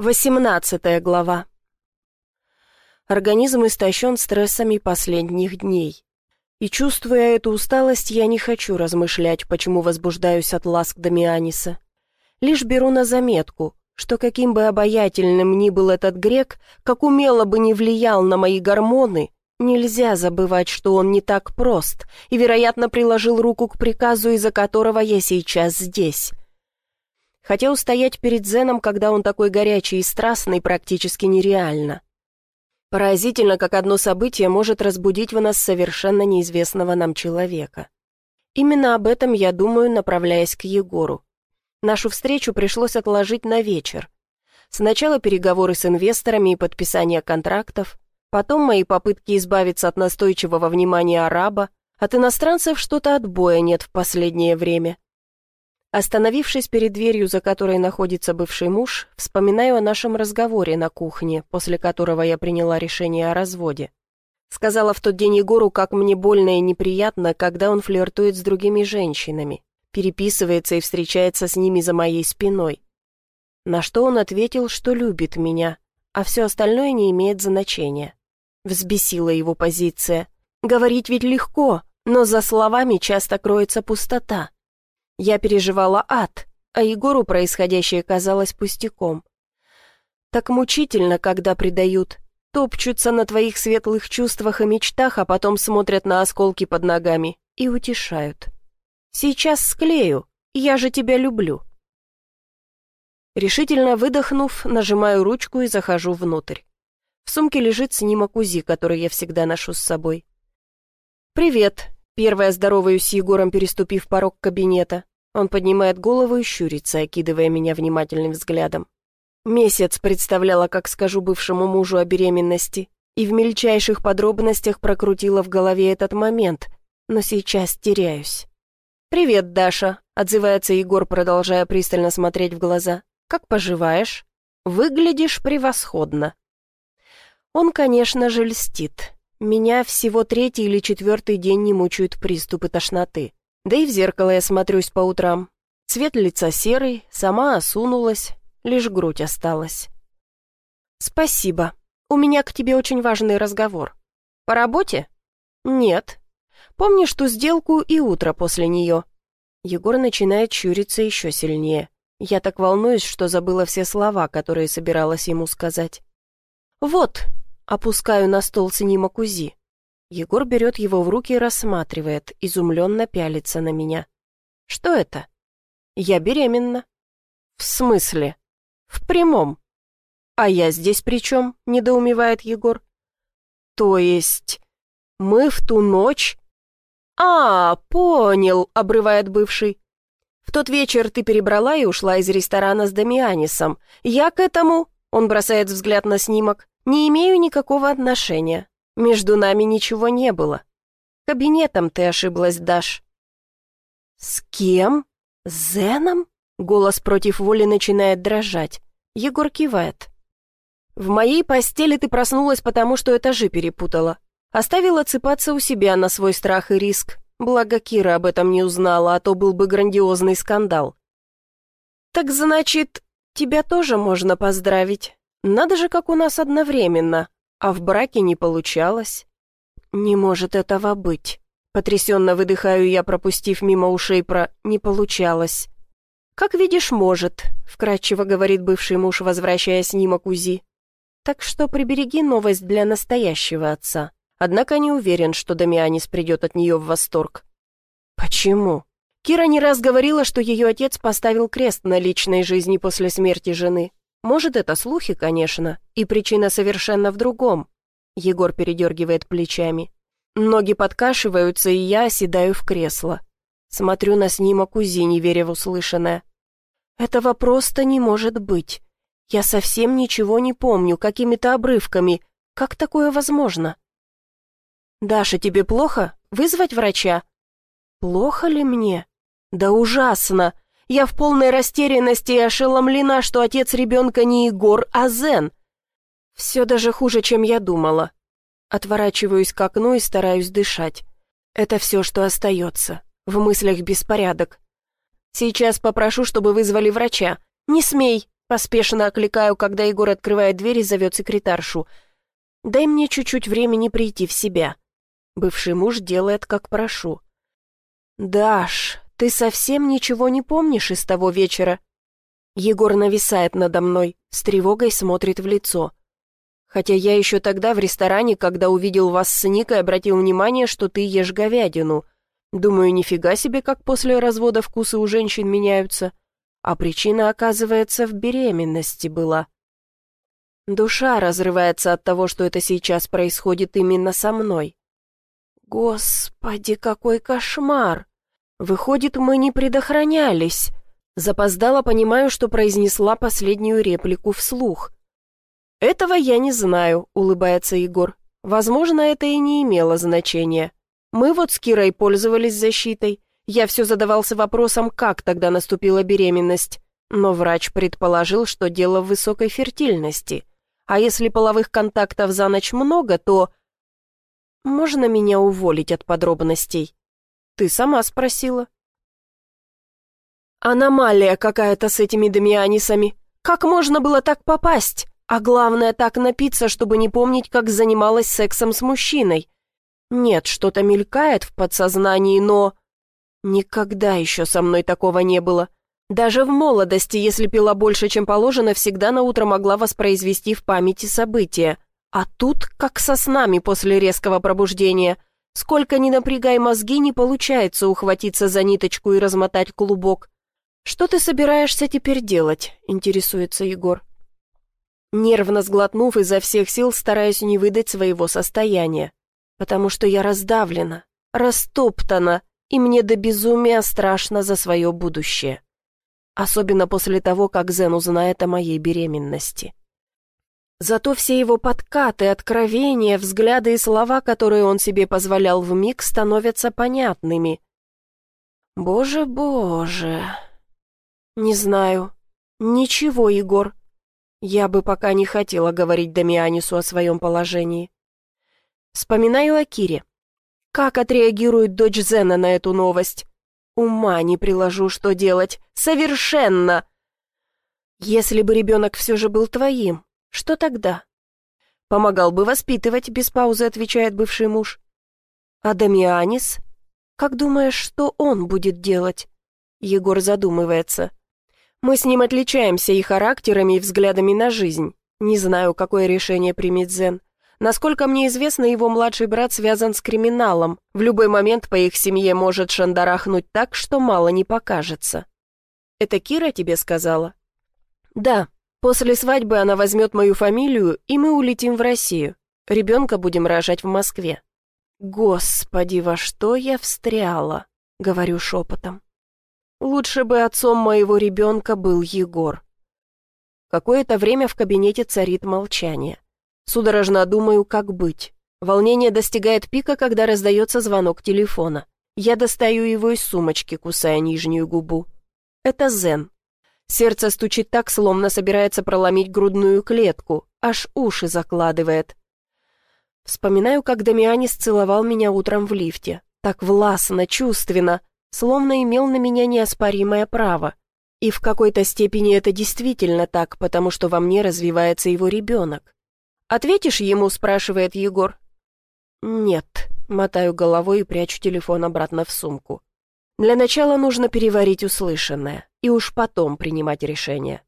Восемнадцатая глава. Организм истощен стрессами последних дней. И чувствуя эту усталость, я не хочу размышлять, почему возбуждаюсь от ласк Дамианиса. Лишь беру на заметку, что каким бы обаятельным ни был этот грек, как умело бы не влиял на мои гормоны, нельзя забывать, что он не так прост и, вероятно, приложил руку к приказу, из-за которого я сейчас здесь. Хотя устоять перед Зеном, когда он такой горячий и страстный, практически нереально. Поразительно, как одно событие может разбудить в нас совершенно неизвестного нам человека. Именно об этом я думаю, направляясь к Егору. Нашу встречу пришлось отложить на вечер. Сначала переговоры с инвесторами и подписание контрактов, потом мои попытки избавиться от настойчивого внимания араба, от иностранцев что-то отбоя нет в последнее время. Остановившись перед дверью, за которой находится бывший муж, вспоминаю о нашем разговоре на кухне, после которого я приняла решение о разводе. Сказала в тот день Егору, как мне больно и неприятно, когда он флиртует с другими женщинами, переписывается и встречается с ними за моей спиной. На что он ответил, что любит меня, а все остальное не имеет значения. Взбесила его позиция. Говорить ведь легко, но за словами часто кроется пустота. Я переживала ад, а Егору происходящее казалось пустяком. Так мучительно, когда предают, топчутся на твоих светлых чувствах и мечтах, а потом смотрят на осколки под ногами и утешают. «Сейчас склею, я же тебя люблю». Решительно выдохнув, нажимаю ручку и захожу внутрь. В сумке лежит снимок УЗИ, который я всегда ношу с собой. «Привет», — первая здороваюсь с Егором, переступив порог кабинета. Он поднимает голову и щурится, окидывая меня внимательным взглядом. Месяц представляла, как скажу бывшему мужу о беременности, и в мельчайших подробностях прокрутила в голове этот момент, но сейчас теряюсь. «Привет, Даша», — отзывается Егор, продолжая пристально смотреть в глаза. «Как поживаешь? Выглядишь превосходно». Он, конечно же, льстит. Меня всего третий или четвертый день не мучают приступы тошноты. Да и в зеркало я смотрюсь по утрам. Цвет лица серый, сама осунулась, лишь грудь осталась. «Спасибо. У меня к тебе очень важный разговор. По работе?» «Нет. Помнишь ту сделку и утро после нее?» Егор начинает чуриться еще сильнее. Я так волнуюсь, что забыла все слова, которые собиралась ему сказать. «Вот», — опускаю на стол снимок УЗИ. Егор берет его в руки и рассматривает, изумленно пялится на меня. «Что это?» «Я беременна». «В смысле?» «В прямом». «А я здесь при чем?» — недоумевает Егор. «То есть мы в ту ночь...» «А, понял», — обрывает бывший. «В тот вечер ты перебрала и ушла из ресторана с Дамианисом. Я к этому...» — он бросает взгляд на снимок. «Не имею никакого отношения. Между нами ничего не было. Кабинетом ты ошиблась, Даш». «С кем? С Зеном?» Голос против воли начинает дрожать. Егор кивает. «В моей постели ты проснулась, потому что этажи перепутала. Оставила цепаться у себя на свой страх и риск. Благо Кира об этом не узнала, а то был бы грандиозный скандал». «Так значит, тебя тоже можно поздравить. Надо же, как у нас одновременно. А в браке не получалось. Не может этого быть. Потрясенно выдыхаю я, пропустив мимо ушей про «не получалось». «Как видишь, может», — вкратчиво говорит бывший муж, возвращая снимок УЗИ. «Так что прибереги новость для настоящего отца. Однако не уверен, что Дамианис придет от нее в восторг». «Почему?» Кира не раз говорила, что ее отец поставил крест на личной жизни после смерти жены. Может, это слухи, конечно, и причина совершенно в другом. Егор передергивает плечами. Ноги подкашиваются, и я оседаю в кресло. Смотрю на снимок УЗИ, не веря в услышанное. Этого просто не может быть. Я совсем ничего не помню, какими-то обрывками. Как такое возможно? «Даша, тебе плохо? Вызвать врача?» «Плохо ли мне?» «Да ужасно! Я в полной растерянности и ошеломлена, что отец ребенка не Егор, а Зен. Все даже хуже, чем я думала. Отворачиваюсь к окну и стараюсь дышать. Это все, что остается. В мыслях беспорядок. Сейчас попрошу, чтобы вызвали врача. Не смей, Поспешно окликаю, когда Егор открывает дверь и зовет секретаршу. «Дай мне чуть-чуть времени прийти в себя». Бывший муж делает, как прошу. «Даш, ты совсем ничего не помнишь из того вечера?» Егор нависает надо мной, с тревогой смотрит в лицо. Хотя я еще тогда в ресторане, когда увидел вас с Никой, обратил внимание, что ты ешь говядину. Думаю, нифига себе, как после развода вкусы у женщин меняются. А причина, оказывается, в беременности была. Душа разрывается от того, что это сейчас происходит именно со мной. Господи, какой кошмар! Выходит, мы не предохранялись. Запоздала, понимаю, что произнесла последнюю реплику вслух. «Этого я не знаю», — улыбается Егор. «Возможно, это и не имело значения. Мы вот с Кирой пользовались защитой. Я все задавался вопросом, как тогда наступила беременность. Но врач предположил, что дело в высокой фертильности. А если половых контактов за ночь много, то... Можно меня уволить от подробностей? Ты сама спросила. Аномалия какая-то с этими Дамианисами. Как можно было так попасть? А главное, так напиться, чтобы не помнить, как занималась сексом с мужчиной. Нет, что-то мелькает в подсознании, но... Никогда еще со мной такого не было. Даже в молодости, если пила больше, чем положено, всегда на утро могла воспроизвести в памяти события. А тут, как со снами после резкого пробуждения. Сколько ни напрягай мозги, не получается ухватиться за ниточку и размотать клубок. «Что ты собираешься теперь делать?» — интересуется Егор. Нервно сглотнув изо всех сил, стараюсь не выдать своего состояния потому что я раздавлена, растоптана, и мне до безумия страшно за свое будущее. Особенно после того, как Зен узнает о моей беременности. Зато все его подкаты, откровения, взгляды и слова, которые он себе позволял в миг, становятся понятными. Боже, боже. Не знаю. Ничего, Егор. Я бы пока не хотела говорить Дамианису о своем положении. Вспоминаю о Кире. Как отреагирует дочь Зена на эту новость? Ума не приложу, что делать. Совершенно! Если бы ребенок все же был твоим, что тогда? Помогал бы воспитывать, без паузы отвечает бывший муж. А Дамианис? Как думаешь, что он будет делать? Егор задумывается. Мы с ним отличаемся и характерами, и взглядами на жизнь. Не знаю, какое решение примет Зен. Насколько мне известно, его младший брат связан с криминалом. В любой момент по их семье может шандарахнуть так, что мало не покажется. Это Кира тебе сказала? Да. После свадьбы она возьмет мою фамилию, и мы улетим в Россию. Ребенка будем рожать в Москве. Господи, во что я встряла, говорю шепотом. Лучше бы отцом моего ребенка был Егор. Какое-то время в кабинете царит молчание. Судорожно думаю, как быть. Волнение достигает пика, когда раздается звонок телефона. Я достаю его из сумочки, кусая нижнюю губу. Это Зен. Сердце стучит так, словно собирается проломить грудную клетку, аж уши закладывает. Вспоминаю, как Дамианис целовал меня утром в лифте. Так властно, чувственно, словно имел на меня неоспоримое право. И в какой-то степени это действительно так, потому что во мне развивается его ребенок. «Ответишь ему?» — спрашивает Егор. «Нет», — мотаю головой и прячу телефон обратно в сумку. «Для начала нужно переварить услышанное и уж потом принимать решение».